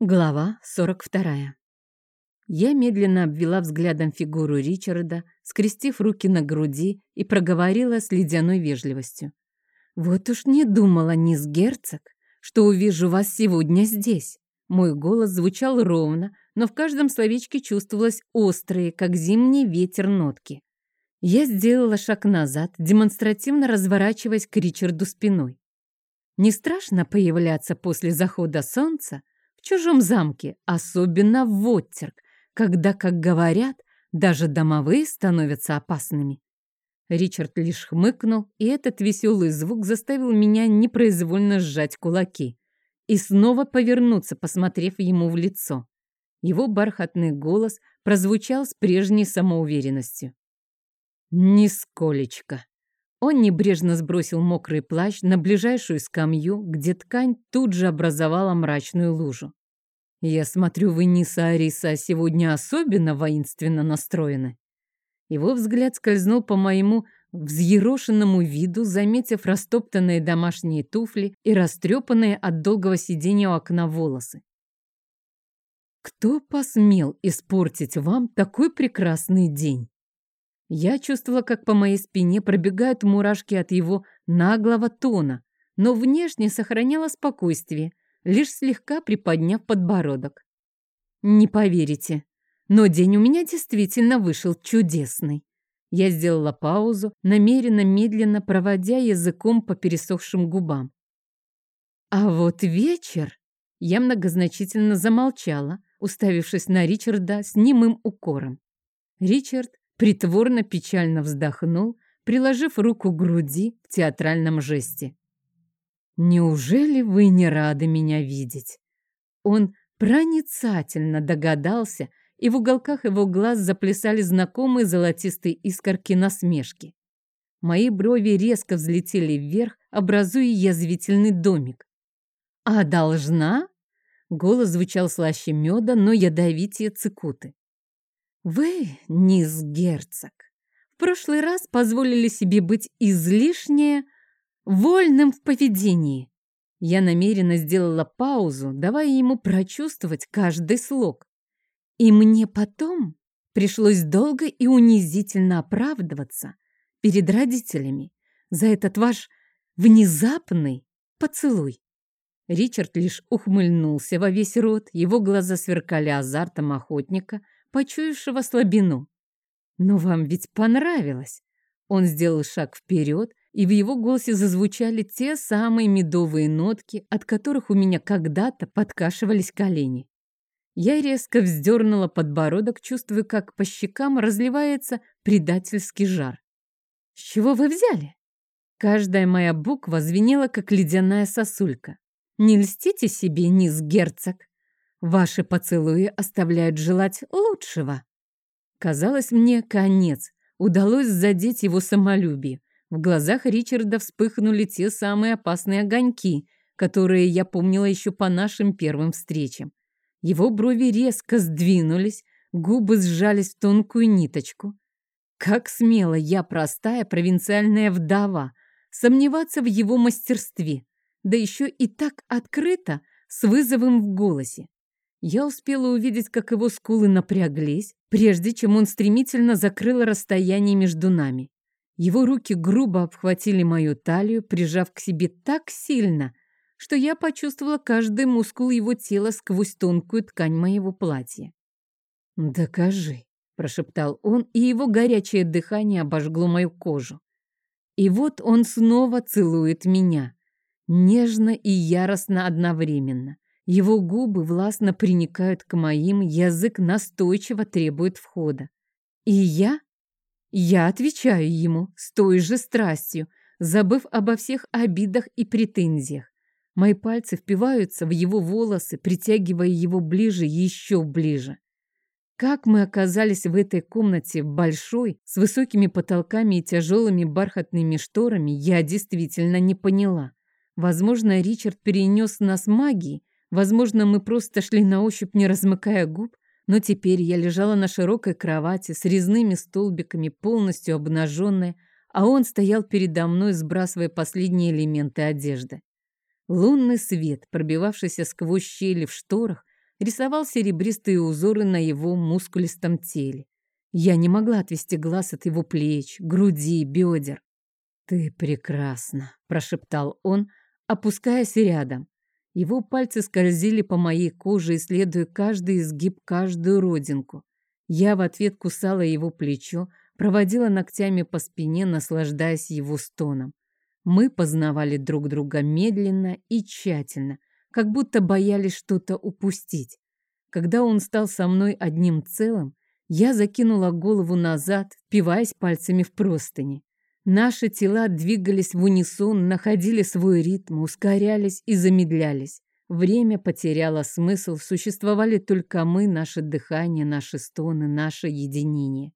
Глава 42. Я медленно обвела взглядом фигуру Ричарда, скрестив руки на груди и проговорила с ледяной вежливостью. «Вот уж не думала, мисс Герцог, что увижу вас сегодня здесь». Мой голос звучал ровно, но в каждом словечке чувствовалось острые, как зимний ветер, нотки. Я сделала шаг назад, демонстративно разворачиваясь к Ричарду спиной. Не страшно появляться после захода солнца чужом замке, особенно в Воттерк, когда, как говорят, даже домовые становятся опасными. Ричард лишь хмыкнул, и этот веселый звук заставил меня непроизвольно сжать кулаки и снова повернуться, посмотрев ему в лицо. Его бархатный голос прозвучал с прежней самоуверенностью. «Нисколечко!» Он небрежно сбросил мокрый плащ на ближайшую скамью, где ткань тут же образовала мрачную лужу. «Я смотрю, вы, Ниса Ариса, сегодня особенно воинственно настроены». Его взгляд скользнул по моему взъерошенному виду, заметив растоптанные домашние туфли и растрепанные от долгого сидения у окна волосы. «Кто посмел испортить вам такой прекрасный день?» Я чувствовала, как по моей спине пробегают мурашки от его наглого тона, но внешне сохраняла спокойствие, лишь слегка приподняв подбородок. Не поверите, но день у меня действительно вышел чудесный. Я сделала паузу, намеренно медленно проводя языком по пересохшим губам. А вот вечер... Я многозначительно замолчала, уставившись на Ричарда с немым укором. Ричард притворно печально вздохнул, приложив руку к груди в театральном жесте. «Неужели вы не рады меня видеть?» Он проницательно догадался, и в уголках его глаз заплясали знакомые золотистые искорки насмешки. Мои брови резко взлетели вверх, образуя язвительный домик. «А должна?» Голос звучал слаще меда, но ядовитее цикуты. «Вы, низ герцог, в прошлый раз позволили себе быть излишне вольным в поведении. Я намеренно сделала паузу, давая ему прочувствовать каждый слог. И мне потом пришлось долго и унизительно оправдываться перед родителями за этот ваш внезапный поцелуй. Ричард лишь ухмыльнулся во весь рот, его глаза сверкали азартом охотника, почуявшего слабину. «Но вам ведь понравилось!» Он сделал шаг вперед, и в его голосе зазвучали те самые медовые нотки, от которых у меня когда-то подкашивались колени. Я резко вздернула подбородок, чувствуя, как по щекам разливается предательский жар. «С чего вы взяли?» Каждая моя буква звенела, как ледяная сосулька. «Не льстите себе, низ герцог. Ваши поцелуи оставляют желать лучшего». Казалось мне, конец. Удалось задеть его самолюбие. В глазах Ричарда вспыхнули те самые опасные огоньки, которые я помнила еще по нашим первым встречам. Его брови резко сдвинулись, губы сжались в тонкую ниточку. Как смело я, простая провинциальная вдова, сомневаться в его мастерстве, да еще и так открыто, с вызовом в голосе. Я успела увидеть, как его скулы напряглись, прежде чем он стремительно закрыл расстояние между нами. Его руки грубо обхватили мою талию, прижав к себе так сильно, что я почувствовала каждый мускул его тела сквозь тонкую ткань моего платья. «Докажи», — прошептал он, и его горячее дыхание обожгло мою кожу. И вот он снова целует меня, нежно и яростно одновременно. Его губы властно приникают к моим, язык настойчиво требует входа. И я я отвечаю ему с той же страстью, забыв обо всех обидах и претензиях. Мои пальцы впиваются в его волосы, притягивая его ближе, еще ближе. Как мы оказались в этой комнате большой, с высокими потолками и тяжелыми бархатными шторами, я действительно не поняла. Возможно, Ричард перенес нас магией, возможно, мы просто шли на ощупь, не размыкая губ, но теперь я лежала на широкой кровати с резными столбиками, полностью обнаженная, а он стоял передо мной, сбрасывая последние элементы одежды. Лунный свет, пробивавшийся сквозь щели в шторах, рисовал серебристые узоры на его мускулистом теле. Я не могла отвести глаз от его плеч, груди, бедер. «Ты прекрасна», — прошептал он, опускаясь рядом. Его пальцы скользили по моей коже, исследуя каждый изгиб, каждую родинку. Я в ответ кусала его плечо, проводила ногтями по спине, наслаждаясь его стоном. Мы познавали друг друга медленно и тщательно, как будто боялись что-то упустить. Когда он стал со мной одним целым, я закинула голову назад, впиваясь пальцами в простыни. Наши тела двигались в унисон, находили свой ритм, ускорялись и замедлялись. Время потеряло смысл, существовали только мы, наше дыхание, наши стоны, наше единение.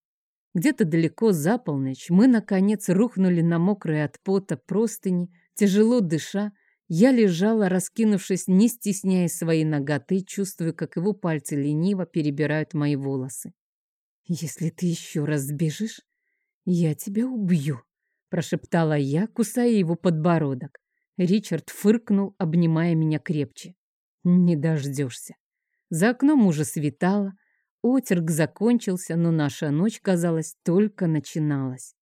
Где-то далеко за полночь мы, наконец, рухнули на мокрые от пота простыни, тяжело дыша. Я лежала, раскинувшись, не стесняя своей ноготы, чувствуя, как его пальцы лениво перебирают мои волосы. «Если ты еще раз сбежишь, я тебя убью», прошептала я, кусая его подбородок. Ричард фыркнул, обнимая меня крепче. Не дождешься. За окном уже светало, отерк закончился, но наша ночь, казалось, только начиналась.